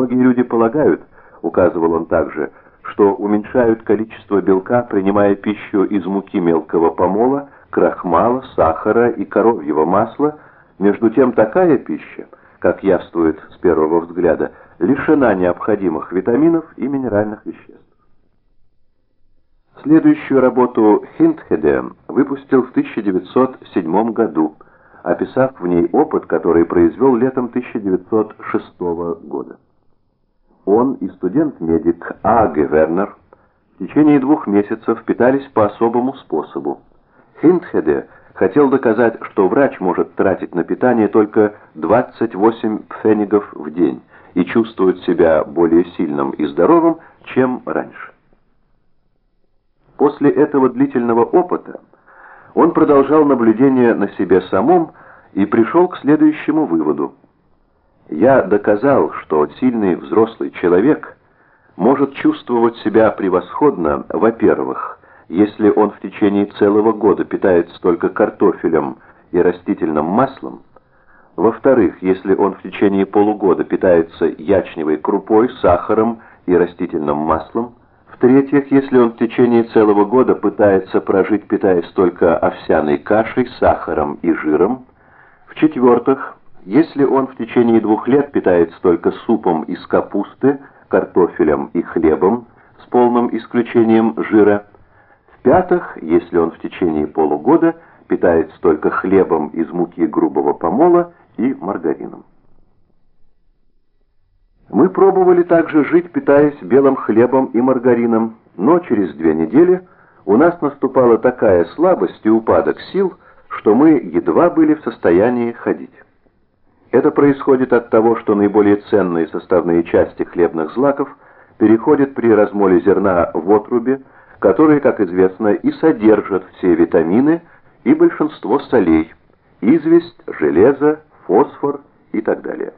Многие люди полагают, указывал он также, что уменьшают количество белка, принимая пищу из муки мелкого помола, крахмала, сахара и коровьего масла, между тем такая пища, как явствует с первого взгляда, лишена необходимых витаминов и минеральных веществ. Следующую работу Хинтхеде выпустил в 1907 году, описав в ней опыт, который произвел летом 1906 года. Он и студент-медик А.Г. Вернер в течение двух месяцев питались по особому способу. Хинтхеде хотел доказать, что врач может тратить на питание только 28 пфенигов в день и чувствует себя более сильным и здоровым, чем раньше. После этого длительного опыта он продолжал наблюдение на себе самом и пришел к следующему выводу. Я доказал, что сильный взрослый человек может чувствовать себя превосходно, во-первых, если он в течение целого года питается только картофелем и растительным маслом, во-вторых, если он в течение полугода питается ячневой крупой, сахаром и растительным маслом, в-третьих, если он в течение целого года пытается прожить, питаясь только овсяной кашей, сахаром и жиром. В-четвертых, если он в течение двух лет питается только супом из капусты, картофелем и хлебом, с полным исключением жира. В-пятых, если он в течение полугода питается только хлебом из муки грубого помола и маргарином. Мы пробовали также жить, питаясь белым хлебом и маргарином, но через две недели у нас наступала такая слабость и упадок сил, что мы едва были в состоянии ходить. Это происходит от того, что наиболее ценные составные части хлебных злаков переходят при размоле зерна в отрубе, которые, как известно, и содержат все витамины и большинство солей, известь, железо, фосфор и так далее.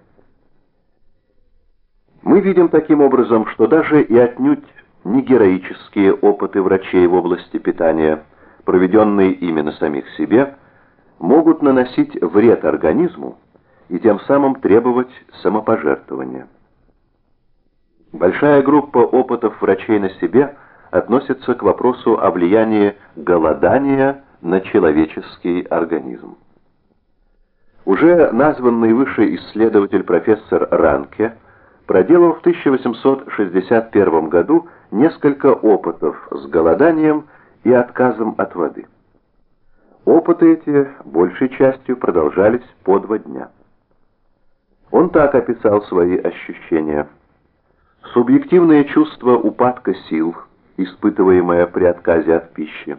Мы видим таким образом, что даже и отнюдь не героические опыты врачей в области питания, проведенные именно самих себе, могут наносить вред организму и тем самым требовать самопожертвования. Большая группа опытов врачей на себе относится к вопросу о влиянии голодания на человеческий организм. Уже названный выше исследователь профессор Ранке проделал в 1861 году несколько опытов с голоданием и отказом от воды. Опыты эти большей частью продолжались по два дня. Он так описал свои ощущения. Субъективное чувство упадка сил, испытываемое при отказе от пищи,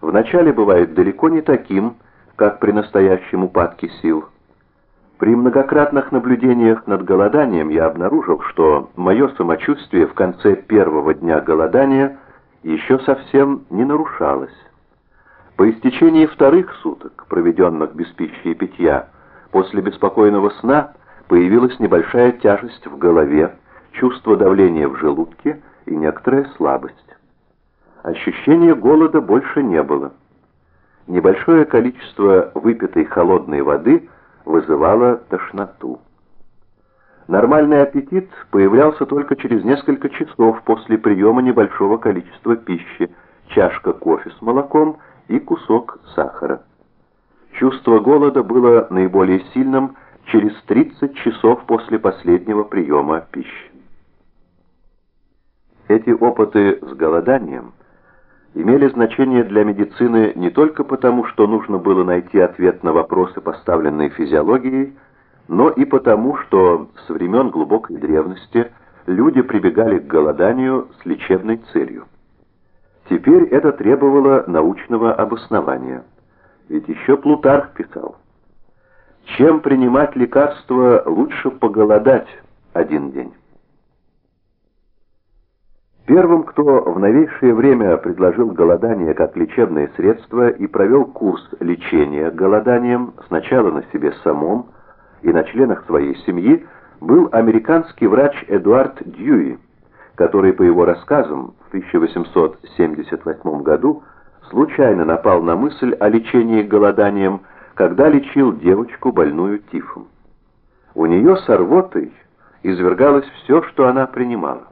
вначале бывает далеко не таким, как при настоящем упадке сил – при многократных наблюдениях над голоданием я обнаружил, что мое самочувствие в конце первого дня голодания еще совсем не нарушалось. По истечении вторых суток, проведенных без пищи и питья, после беспокойного сна появилась небольшая тяжесть в голове, чувство давления в желудке и некоторая слабость. Ощущения голода больше не было. Небольшое количество выпитой холодной воды – вызывала тошноту. Нормальный аппетит появлялся только через несколько часов после приема небольшого количества пищи, чашка кофе с молоком и кусок сахара. Чувство голода было наиболее сильным через 30 часов после последнего приема пищи. Эти опыты с голоданием – имели значение для медицины не только потому, что нужно было найти ответ на вопросы, поставленные физиологией, но и потому, что с времен глубокой древности люди прибегали к голоданию с лечебной целью. Теперь это требовало научного обоснования. Ведь еще Плутарх писал, «Чем принимать лекарства, лучше поголодать один день». Первым, кто в новейшее время предложил голодание как лечебное средство и провел курс лечения голоданием сначала на себе самом и на членах своей семьи, был американский врач Эдуард Дьюи, который, по его рассказам, в 1878 году случайно напал на мысль о лечении голоданием, когда лечил девочку, больную тифом. У нее с рвотой извергалось все, что она принимала.